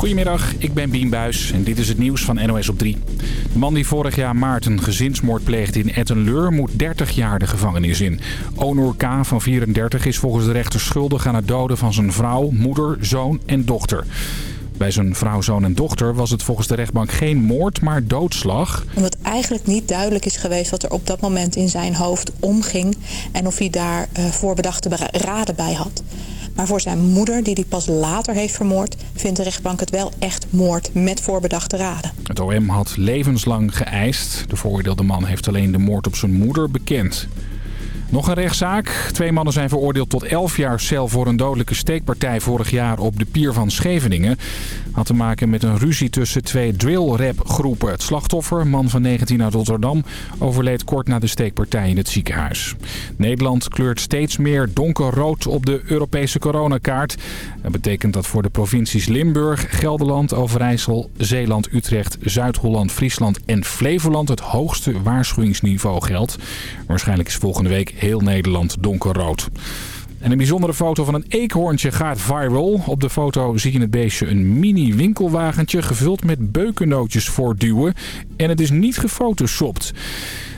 Goedemiddag, ik ben Bien Buis en dit is het nieuws van NOS op 3. De man die vorig jaar maart een gezinsmoord pleegde in Ettenleur moet 30 jaar de gevangenis in. Onur K. van 34 is volgens de rechter schuldig aan het doden van zijn vrouw, moeder, zoon en dochter. Bij zijn vrouw, zoon en dochter was het volgens de rechtbank geen moord, maar doodslag. Omdat eigenlijk niet duidelijk is geweest wat er op dat moment in zijn hoofd omging... en of hij daar uh, voorbedachte raden bij had. Maar voor zijn moeder, die hij pas later heeft vermoord... vindt de rechtbank het wel echt moord met voorbedachte raden. Het OM had levenslang geëist. De veroordeelde man heeft alleen de moord op zijn moeder bekend. Nog een rechtszaak. Twee mannen zijn veroordeeld tot 11 jaar cel voor een dodelijke steekpartij vorig jaar op de pier van Scheveningen. Had te maken met een ruzie tussen twee drill-rap groepen. Het slachtoffer, man van 19 uit Rotterdam, overleed kort na de steekpartij in het ziekenhuis. Nederland kleurt steeds meer donkerrood op de Europese coronakaart. Dat betekent dat voor de provincies Limburg, Gelderland, Overijssel, Zeeland, Utrecht, Zuid-Holland, Friesland en Flevoland het hoogste waarschuwingsniveau geldt. Waarschijnlijk is volgende week heel Nederland donkerrood. En een bijzondere foto van een eekhoorntje gaat viral. Op de foto zie je het beestje een mini winkelwagentje gevuld met beukennootjes voortduwen. En het is niet gefotoshopt.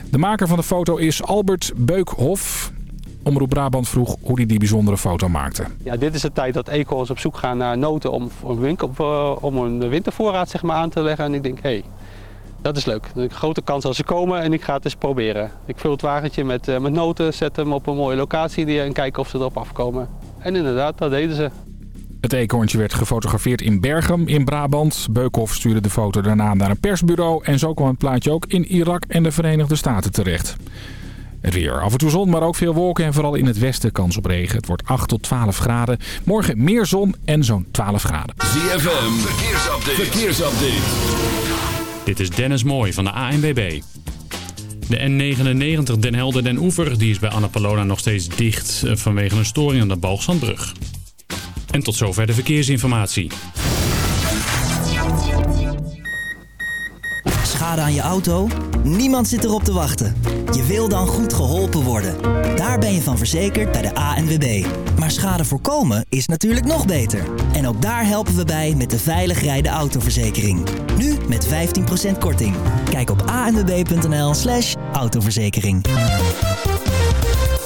De maker van de foto is Albert Beukhof. Omroep Brabant vroeg hoe hij die bijzondere foto maakte. Ja, dit is de tijd dat eekhoorns op zoek gaan naar noten om, een, winkel, om een wintervoorraad zeg maar, aan te leggen. En ik denk, hé, hey, dat is leuk. Een grote kans als ze komen en ik ga het eens proberen. Ik vul het wagentje met, uh, met noten, zet hem op een mooie locatie en kijken of ze erop afkomen. En inderdaad, dat deden ze. Het eekhoorntje werd gefotografeerd in Bergen in Brabant. Beukhoff stuurde de foto daarna naar een persbureau en zo kwam het plaatje ook in Irak en de Verenigde Staten terecht. Het weer. Af en toe zon, maar ook veel wolken en vooral in het westen kans op regen. Het wordt 8 tot 12 graden. Morgen meer zon en zo'n 12 graden. ZFM, verkeersupdate. verkeersupdate. Dit is Dennis Mooij van de ANWB. De N99 Den Helder Den Oever die is bij Annapolona nog steeds dicht eh, vanwege een storing aan de Balgzandbrug. En tot zover de verkeersinformatie. Aan je auto? Niemand zit erop te wachten. Je wil dan goed geholpen worden. Daar ben je van verzekerd bij de ANWB. Maar schade voorkomen is natuurlijk nog beter. En ook daar helpen we bij met de veilig rijden autoverzekering. Nu met 15% korting. Kijk op anwb.nl slash autoverzekering.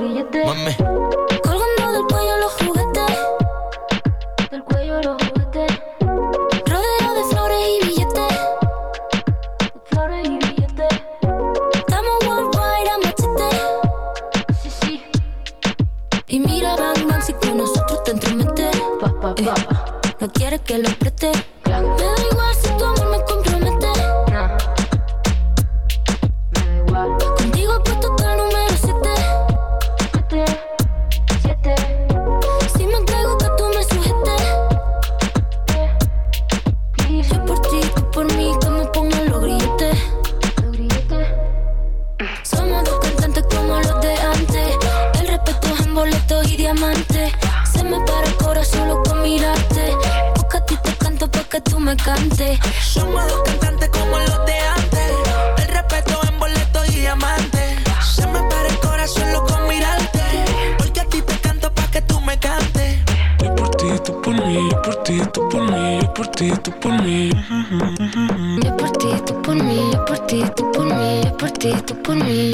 mí. ti, tú por mí. Yo partito ti, tú por mí, yo por ti, tú por mí, yo por por mí.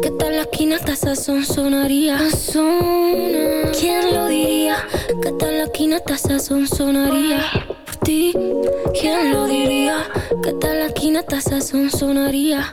¿Qué tal la esquina hasta esa sonaría? ¿Quién lo diría? ¿Qué tal la esquina hasta esa sonaría? Por ti, ¿quién lo diría? ¿Qué tal la esquina hasta esa sonaría?